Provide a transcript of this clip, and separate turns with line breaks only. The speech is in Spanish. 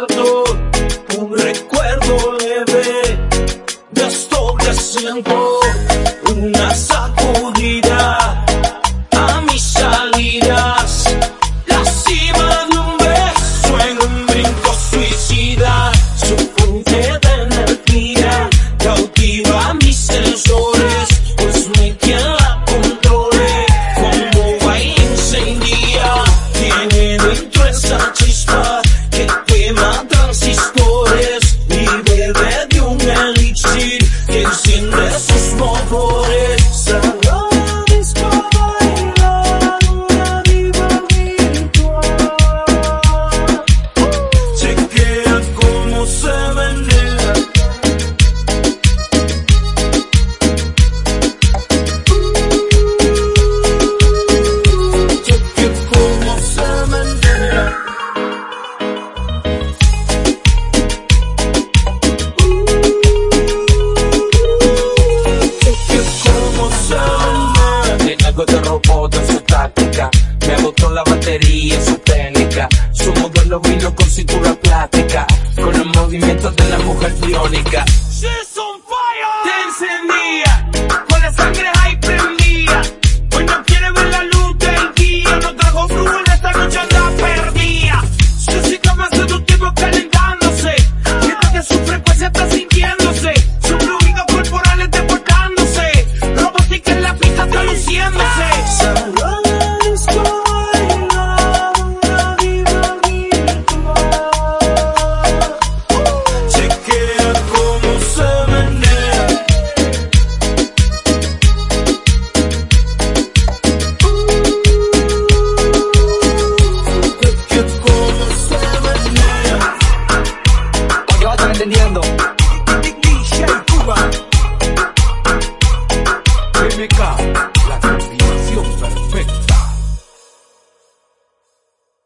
un recuerdo leve de esto que siento. se
bendiga. de su táctica. Me agotó la batería, su técnica. Su modelo vino con cintura plástica movimientos de la mujer biónica.